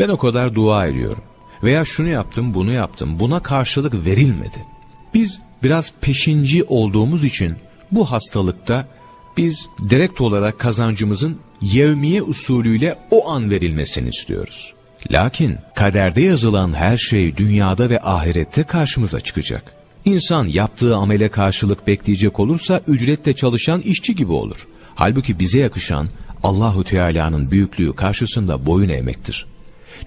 Ben o kadar dua ediyorum. Veya şunu yaptım, bunu yaptım. Buna karşılık verilmedi. Biz biraz peşinci olduğumuz için bu hastalıkta biz direkt olarak kazancımızın yevmiye usulüyle o an verilmesini istiyoruz. Lakin kaderde yazılan her şey dünyada ve ahirette karşımıza çıkacak. İnsan yaptığı amele karşılık bekleyecek olursa ücretle çalışan işçi gibi olur. Halbuki bize yakışan Allahu Teala'nın büyüklüğü karşısında boyun eğmektir.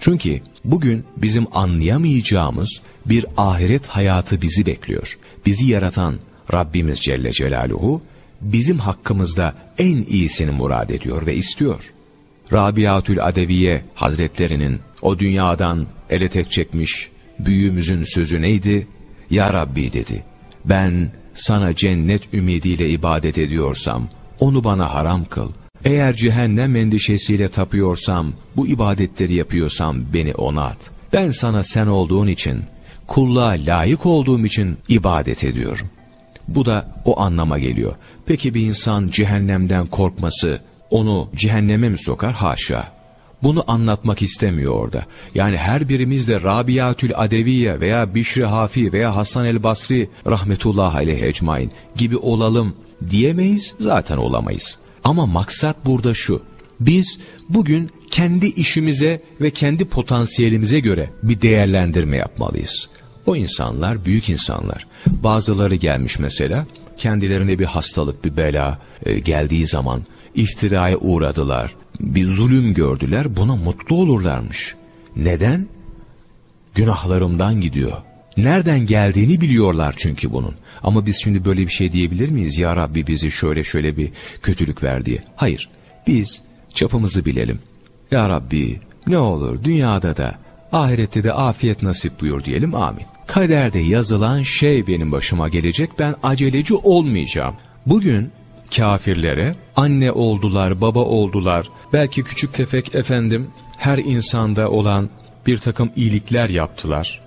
Çünkü bugün bizim anlayamayacağımız bir ahiret hayatı bizi bekliyor. Bizi yaratan Rabbimiz Celle Celaluhu bizim hakkımızda en iyisini murad ediyor ve istiyor. Rabiatül Adeviye Hazretlerinin o dünyadan ele tek çekmiş büyüğümüzün sözü neydi? Ya Rabbi dedi, ben sana cennet ümidiyle ibadet ediyorsam, onu bana haram kıl. Eğer cehennem endişesiyle tapıyorsam, bu ibadetleri yapıyorsam beni ona at. Ben sana sen olduğun için, kulluğa layık olduğum için ibadet ediyorum. Bu da o anlama geliyor. Peki bir insan cehennemden korkması onu cehenneme mi sokar? Haşa. Bunu anlatmak istemiyor orada. Yani her birimiz de Rabiatül Adeviye veya Bişri Hafi veya Hasan el Basri rahmetullah aleyhi ecmain gibi olalım diyemeyiz zaten olamayız. Ama maksat burada şu. Biz bugün kendi işimize ve kendi potansiyelimize göre bir değerlendirme yapmalıyız. O insanlar büyük insanlar. Bazıları gelmiş mesela kendilerine bir hastalık, bir bela e, geldiği zaman iftiraya uğradılar. Bir zulüm gördüler, buna mutlu olurlarmış. Neden? Günahlarımdan gidiyor. Nereden geldiğini biliyorlar çünkü bunun. Ama biz şimdi böyle bir şey diyebilir miyiz? Ya Rabbi bizi şöyle şöyle bir kötülük ver diye. Hayır. Biz çapımızı bilelim. Ya Rabbi ne olur dünyada da ahirette de afiyet nasip buyur diyelim amin. Kaderde yazılan şey benim başıma gelecek ben aceleci olmayacağım. Bugün kafirlere anne oldular, baba oldular, belki küçük tefek efendim her insanda olan bir takım iyilikler yaptılar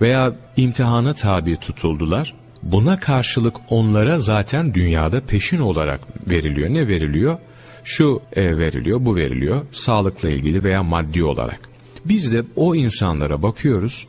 veya imtihana tabi tutuldular. Buna karşılık onlara zaten dünyada peşin olarak veriliyor. Ne veriliyor? Şu e, veriliyor, bu veriliyor. Sağlıkla ilgili veya maddi olarak. Biz de o insanlara bakıyoruz,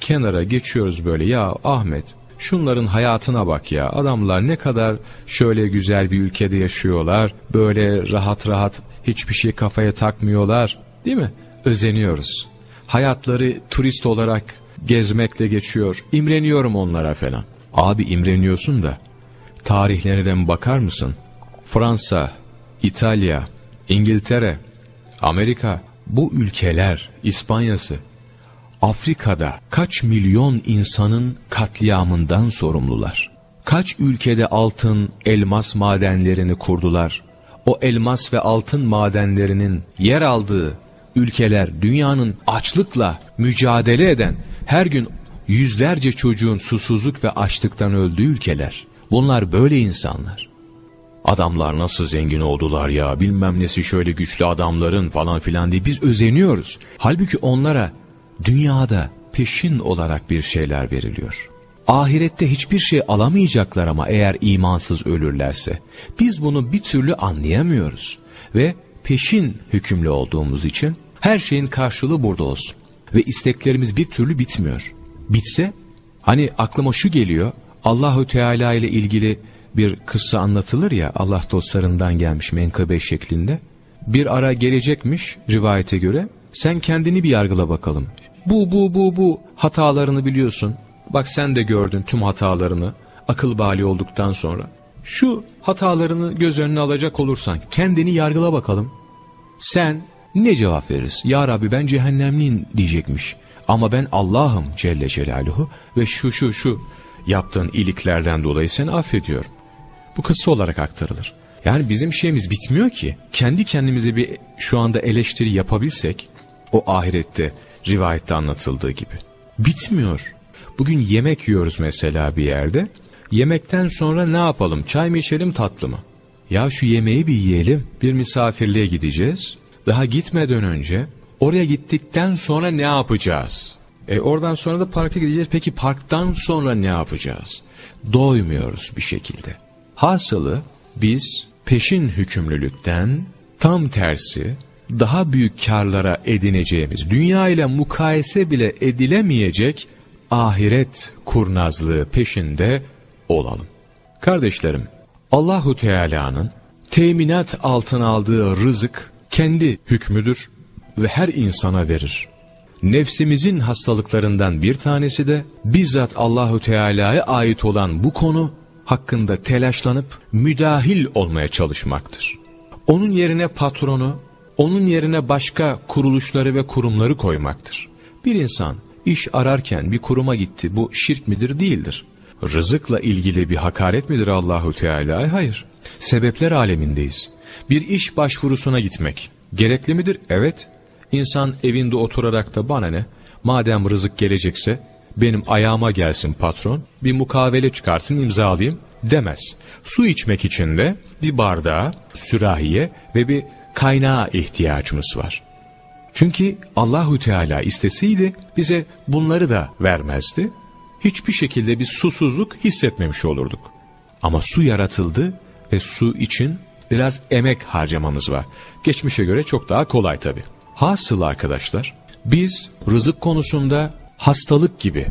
kenara geçiyoruz böyle ya Ahmet şunların hayatına bak ya adamlar ne kadar şöyle güzel bir ülkede yaşıyorlar böyle rahat rahat hiçbir şey kafaya takmıyorlar değil mi? Özeniyoruz. Hayatları turist olarak gezmekle geçiyor. İmreniyorum onlara falan. Abi imreniyorsun da tarihlerden bakar mısın? Fransa, İtalya, İngiltere, Amerika bu ülkeler İspanya'sı Afrika'da kaç milyon insanın katliamından sorumlular. Kaç ülkede altın, elmas madenlerini kurdular. O elmas ve altın madenlerinin yer aldığı ülkeler dünyanın açlıkla mücadele eden her gün yüzlerce çocuğun susuzluk ve açlıktan öldüğü ülkeler. Bunlar böyle insanlar. Adamlar nasıl zengin oldular ya bilmem nesi şöyle güçlü adamların falan filan diye biz özeniyoruz. Halbuki onlara dünyada peşin olarak bir şeyler veriliyor. Ahirette hiçbir şey alamayacaklar ama eğer imansız ölürlerse. Biz bunu bir türlü anlayamıyoruz. Ve peşin hükümlü olduğumuz için her şeyin karşılığı burada olsun. Ve isteklerimiz bir türlü bitmiyor. Bitse hani aklıma şu geliyor Allahü Teala ile ilgili bir kıssa anlatılır ya Allah dostlarından gelmiş menkabe şeklinde. Bir ara gelecekmiş rivayete göre sen kendini bir yargıla bakalım. Bu bu bu bu hatalarını biliyorsun. Bak sen de gördün tüm hatalarını akıl bali olduktan sonra. Şu hatalarını göz önüne alacak olursan kendini yargıla bakalım. Sen ne cevap verirsin? Ya Rabbi ben cehennemliyim diyecekmiş. Ama ben Allah'ım Celle Celaluhu ve şu şu şu yaptığın iyiliklerden dolayı seni affediyorum. Bu kısa olarak aktarılır. Yani bizim şeyimiz bitmiyor ki. Kendi kendimize bir şu anda eleştiri yapabilsek o ahirette rivayette anlatıldığı gibi. Bitmiyor. Bugün yemek yiyoruz mesela bir yerde. Yemekten sonra ne yapalım? Çay mı içelim tatlı mı? Ya şu yemeği bir yiyelim. Bir misafirliğe gideceğiz. Daha gitmeden önce oraya gittikten sonra ne yapacağız? E oradan sonra da parka gideceğiz. Peki parktan sonra ne yapacağız? Doymuyoruz bir şekilde. Hasılı biz peşin hükümlülükten tam tersi daha büyük karlara edineceğimiz, dünya ile mukayese bile edilemeyecek ahiret kurnazlığı peşinde olalım. Kardeşlerim, Allahu Teala'nın teminat altına aldığı rızık kendi hükmüdür ve her insana verir. Nefsimizin hastalıklarından bir tanesi de bizzat Allahu Teala'ya ait olan bu konu hakkında telaşlanıp müdahil olmaya çalışmaktır. Onun yerine patronu, onun yerine başka kuruluşları ve kurumları koymaktır. Bir insan iş ararken bir kuruma gitti. Bu şirk midir? Değildir. Rızıkla ilgili bir hakaret midir Allahu Teala? Hayır. Sebepler alemindeyiz. Bir iş başvurusuna gitmek gerekli midir? Evet. İnsan evinde oturarak da bana ne? Madem rızık gelecekse benim ayağıma gelsin patron, bir mukavele çıkartsın imzalayayım demez. Su içmek için de bir bardağa, sürahiye ve bir kaynağa ihtiyacımız var. Çünkü Allahü Teala isteseydi bize bunları da vermezdi. Hiçbir şekilde bir susuzluk hissetmemiş olurduk. Ama su yaratıldı ve su için biraz emek harcamamız var. Geçmişe göre çok daha kolay tabi. Hasıl arkadaşlar, biz rızık konusunda hastalık gibi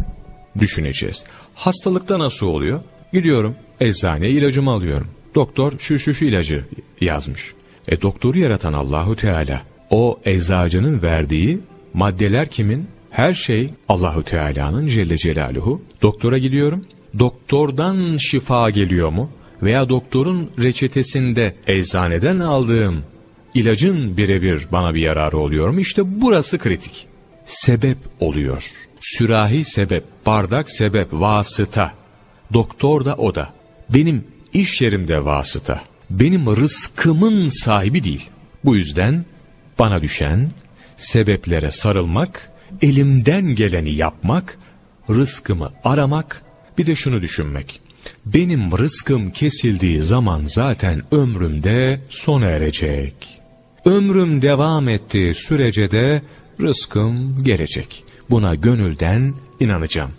düşüneceğiz. Hastalıkta nasıl oluyor? Gidiyorum eczaneye ilacımı alıyorum. Doktor şu şu şu ilacı yazmış. E doktoru yaratan Allahu Teala. O eczacının verdiği maddeler kimin? Her şey Allahu Teala'nın Celle Celaluhu. Doktora gidiyorum. Doktordan şifa geliyor mu? Veya doktorun reçetesinde eczaneden aldığım ilacın birebir bana bir yararı oluyor mu? İşte burası kritik. Sebep oluyor. Sürahi sebep, bardak sebep, vasıta. Doktor da o da. Benim iş yerimde vasıta. Benim rızkımın sahibi değil. Bu yüzden bana düşen sebeplere sarılmak, elimden geleni yapmak, rızkımı aramak, bir de şunu düşünmek. Benim rızkım kesildiği zaman zaten ömrümde sona erecek. Ömrüm devam ettiği sürece de rızkım gelecek. Buna gönülden inanacağım.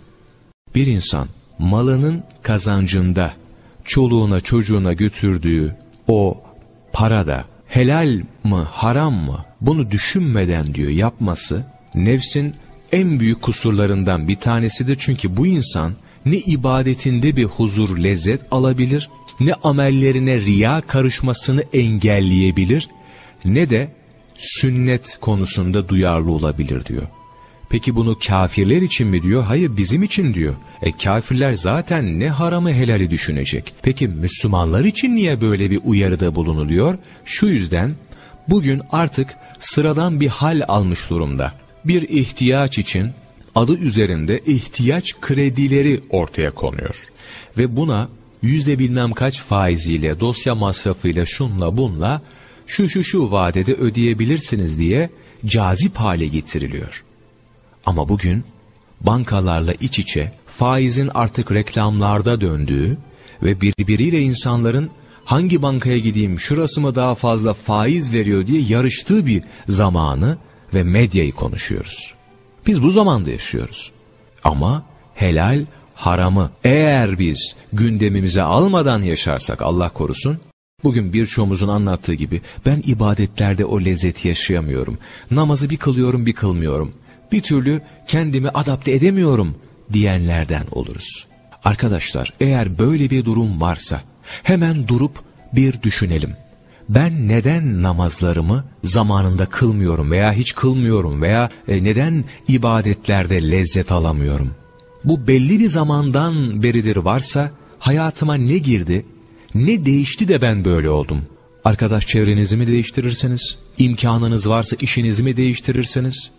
Bir insan malının kazancında çoluğuna çocuğuna götürdüğü o para da helal mı haram mı bunu düşünmeden diyor yapması nefsin en büyük kusurlarından bir tanesidir. Çünkü bu insan ne ibadetinde bir huzur lezzet alabilir ne amellerine riya karışmasını engelleyebilir ne de sünnet konusunda duyarlı olabilir diyor. Peki bunu kafirler için mi diyor? Hayır bizim için diyor. E kafirler zaten ne haramı helali düşünecek. Peki Müslümanlar için niye böyle bir uyarıda bulunuluyor? Şu yüzden bugün artık sıradan bir hal almış durumda. Bir ihtiyaç için adı üzerinde ihtiyaç kredileri ortaya konuyor. Ve buna yüzde bilmem kaç faiziyle, dosya masrafıyla, şunla bunla şu şu şu vadede ödeyebilirsiniz diye cazip hale getiriliyor. Ama bugün bankalarla iç içe faizin artık reklamlarda döndüğü ve birbiriyle insanların hangi bankaya gideyim şurası mı daha fazla faiz veriyor diye yarıştığı bir zamanı ve medyayı konuşuyoruz. Biz bu zamanda yaşıyoruz. Ama helal haramı eğer biz gündemimize almadan yaşarsak Allah korusun Bugün birçoğumuzun anlattığı gibi ben ibadetlerde o lezzeti yaşayamıyorum. Namazı bir kılıyorum bir kılmıyorum bir türlü kendimi adapte edemiyorum diyenlerden oluruz. Arkadaşlar eğer böyle bir durum varsa hemen durup bir düşünelim. Ben neden namazlarımı zamanında kılmıyorum veya hiç kılmıyorum veya e, neden ibadetlerde lezzet alamıyorum? Bu belli bir zamandan beridir varsa hayatıma ne girdi, ne değişti de ben böyle oldum? Arkadaş çevrenizi mi değiştirirseniz, imkanınız varsa işinizi mi değiştirirseniz,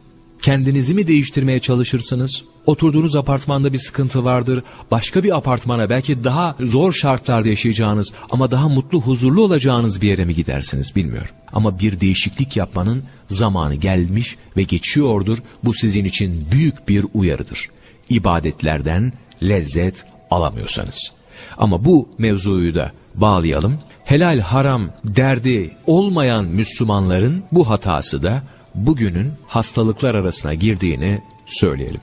Kendinizi mi değiştirmeye çalışırsınız? Oturduğunuz apartmanda bir sıkıntı vardır. Başka bir apartmana belki daha zor şartlarda yaşayacağınız ama daha mutlu huzurlu olacağınız bir yere mi gidersiniz bilmiyorum. Ama bir değişiklik yapmanın zamanı gelmiş ve geçiyordur. Bu sizin için büyük bir uyarıdır. İbadetlerden lezzet alamıyorsanız. Ama bu mevzuyu da bağlayalım. Helal haram derdi olmayan Müslümanların bu hatası da bugünün hastalıklar arasına girdiğini söyleyelim.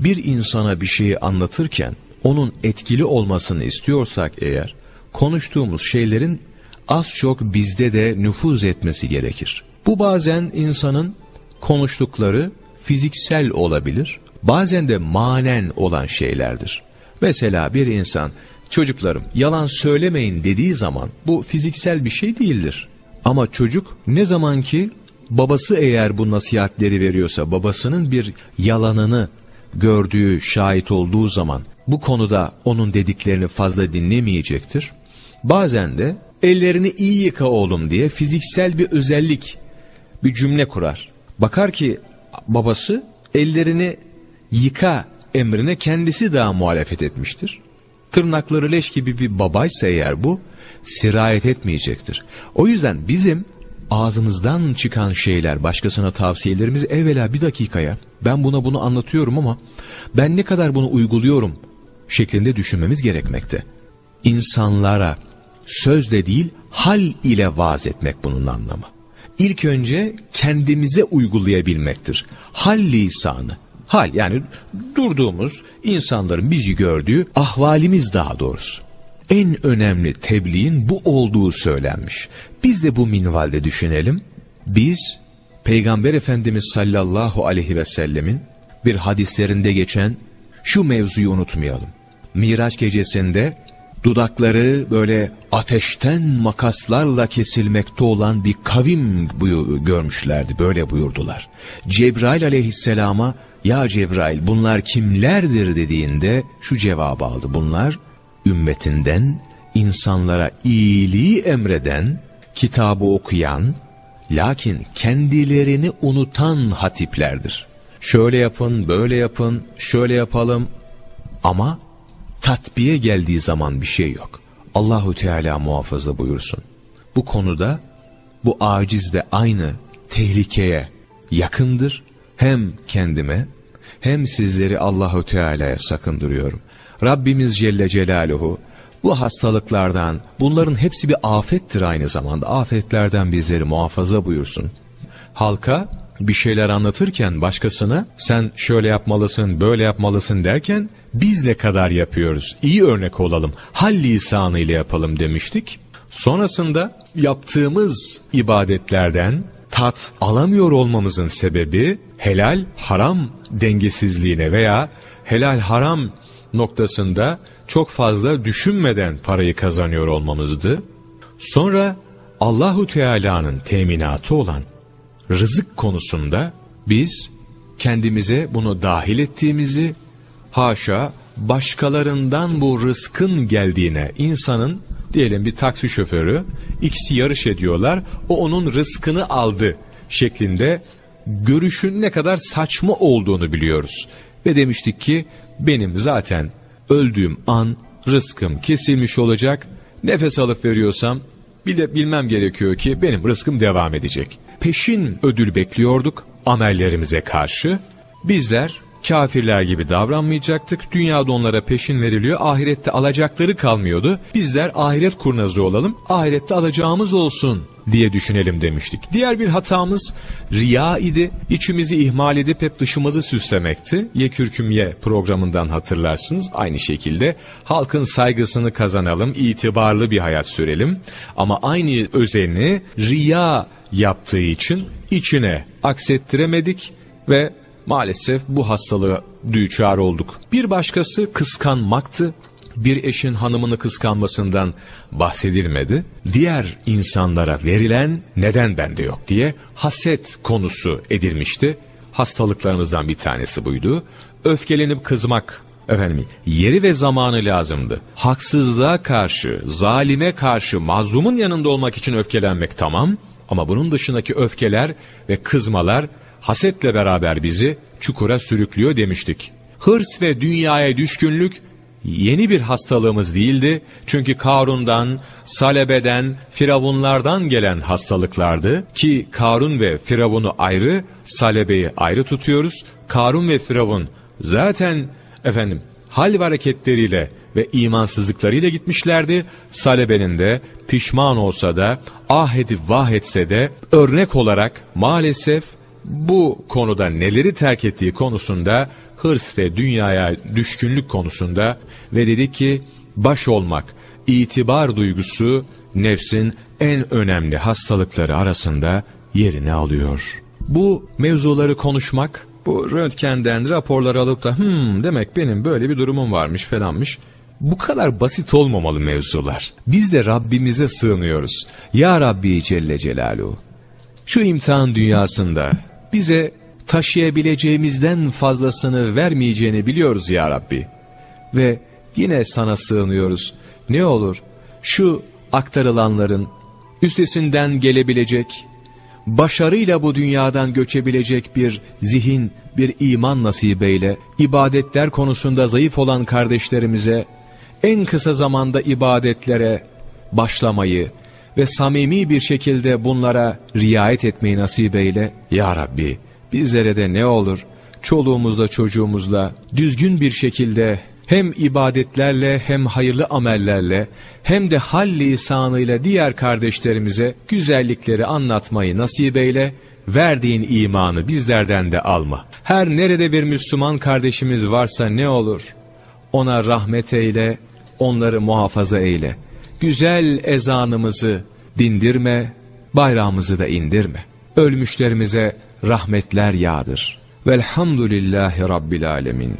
Bir insana bir şeyi anlatırken onun etkili olmasını istiyorsak eğer konuştuğumuz şeylerin az çok bizde de nüfuz etmesi gerekir. Bu bazen insanın konuştukları fiziksel olabilir, bazen de manen olan şeylerdir. Mesela bir insan çocuklarım yalan söylemeyin dediği zaman bu fiziksel bir şey değildir. Ama çocuk ne zaman ki babası eğer bu nasihatleri veriyorsa babasının bir yalanını gördüğü, şahit olduğu zaman bu konuda onun dediklerini fazla dinlemeyecektir. Bazen de ellerini iyi yıka oğlum diye fiziksel bir özellik, bir cümle kurar. Bakar ki babası ellerini yıka emrine kendisi daha muhalefet etmiştir. Tırnakları leş gibi bir babaysa eğer bu, sirayet etmeyecektir. O yüzden bizim ağzımızdan çıkan şeyler, başkasına tavsiyelerimiz evvela bir dakikaya, ben buna bunu anlatıyorum ama ben ne kadar bunu uyguluyorum şeklinde düşünmemiz gerekmekte. İnsanlara sözle değil, hal ile vaaz etmek bunun anlamı. İlk önce kendimize uygulayabilmektir. Hal lisanı. Hal yani durduğumuz insanların bizi gördüğü ahvalimiz daha doğrusu. En önemli tebliğin bu olduğu söylenmiş. Biz de bu minvalde düşünelim. Biz Peygamber Efendimiz sallallahu aleyhi ve sellemin bir hadislerinde geçen şu mevzuyu unutmayalım. Miraç gecesinde dudakları böyle ateşten makaslarla kesilmekte olan bir kavim görmüşlerdi. Böyle buyurdular. Cebrail aleyhisselama ya Cebrail bunlar kimlerdir dediğinde şu cevabı aldı. Bunlar ümmetinden insanlara iyiliği emreden, kitabı okuyan, lakin kendilerini unutan hatiplerdir. Şöyle yapın, böyle yapın, şöyle yapalım ama tatbiye geldiği zaman bir şey yok. Allahu Teala muhafaza buyursun. Bu konuda bu aciz de aynı tehlikeye yakındır. Hem kendime hem sizleri Allahu Teala'ya sakındırıyorum. Rabbimiz Celle Celaluhu bu hastalıklardan bunların hepsi bir afettir aynı zamanda. Afetlerden bizleri muhafaza buyursun. Halka bir şeyler anlatırken başkasına sen şöyle yapmalısın böyle yapmalısın derken biz ne kadar yapıyoruz iyi örnek olalım hal lisanı ile yapalım demiştik. Sonrasında yaptığımız ibadetlerden tat alamıyor olmamızın sebebi helal haram dengesizliğine veya helal haram noktasında çok fazla düşünmeden parayı kazanıyor olmamızdı. Sonra Allahu Teala'nın teminatı olan rızık konusunda biz kendimize bunu dahil ettiğimizi haşa başkalarından bu rızkın geldiğine insanın diyelim bir taksi şoförü ikisi yarış ediyorlar o onun rızkını aldı şeklinde görüşün ne kadar saçma olduğunu biliyoruz. Ve demiştik ki benim zaten öldüğüm an rızkım kesilmiş olacak. Nefes alıp veriyorsam bile bilmem gerekiyor ki benim rızkım devam edecek. Peşin ödül bekliyorduk amellerimize karşı. Bizler kafirler gibi davranmayacaktık. Dünyada onlara peşin veriliyor. Ahirette alacakları kalmıyordu. Bizler ahiret kurnazı olalım. Ahirette alacağımız olsun diye düşünelim demiştik. Diğer bir hatamız riya idi. İçimizi ihmal edip hep dışımızı süslemekti. Ye kürküm ye programından hatırlarsınız. Aynı şekilde halkın saygısını kazanalım, itibarlı bir hayat sürelim. Ama aynı özeni riya yaptığı için içine aksettiremedik ve maalesef bu hastalığa düçar olduk. Bir başkası kıskanmaktı bir eşin hanımını kıskanmasından bahsedilmedi. Diğer insanlara verilen neden bende yok diye haset konusu edilmişti. Hastalıklarımızdan bir tanesi buydu. Öfkelenip kızmak efendim yeri ve zamanı lazımdı. Haksızlığa karşı, zalime karşı, mazlumun yanında olmak için öfkelenmek tamam ama bunun dışındaki öfkeler ve kızmalar hasetle beraber bizi çukura sürüklüyor demiştik. Hırs ve dünyaya düşkünlük yeni bir hastalığımız değildi. Çünkü Karun'dan, Salebe'den, Firavunlardan gelen hastalıklardı. Ki Karun ve Firavun'u ayrı, Salebe'yi ayrı tutuyoruz. Karun ve Firavun zaten efendim hal ve hareketleriyle ve imansızlıklarıyla gitmişlerdi. Salebe'nin de pişman olsa da ah edip vah etse de örnek olarak maalesef bu konuda neleri terk ettiği konusunda hırs ve dünyaya düşkünlük konusunda ve dedi ki baş olmak, itibar duygusu nefsin en önemli hastalıkları arasında yerini alıyor. Bu mevzuları konuşmak, bu röntgenden raporlar alıp da hmm demek benim böyle bir durumum varmış falanmış. Bu kadar basit olmamalı mevzular. Biz de Rabbimize sığınıyoruz. Ya Rabbi Celle Celaluhu. Şu imtihan dünyasında bize taşıyabileceğimizden fazlasını vermeyeceğini biliyoruz ya Rabbi. Ve yine sana sığınıyoruz. Ne olur şu aktarılanların üstesinden gelebilecek, başarıyla bu dünyadan göçebilecek bir zihin, bir iman nasip eyle, ibadetler konusunda zayıf olan kardeşlerimize en kısa zamanda ibadetlere başlamayı ve samimi bir şekilde bunlara riayet etmeyi nasip eyle. Ya Rabbi bizlere de ne olur çoluğumuzla çocuğumuzla düzgün bir şekilde hem ibadetlerle hem hayırlı amellerle hem de hal lisanıyla diğer kardeşlerimize güzellikleri anlatmayı nasip eyle, verdiğin imanı bizlerden de alma. Her nerede bir Müslüman kardeşimiz varsa ne olur? Ona rahmet eyle, onları muhafaza eyle. Güzel ezanımızı dindirme, bayrağımızı da indirme. Ölmüşlerimize rahmetler yağdır. Velhamdülillahi Rabbil Alemin.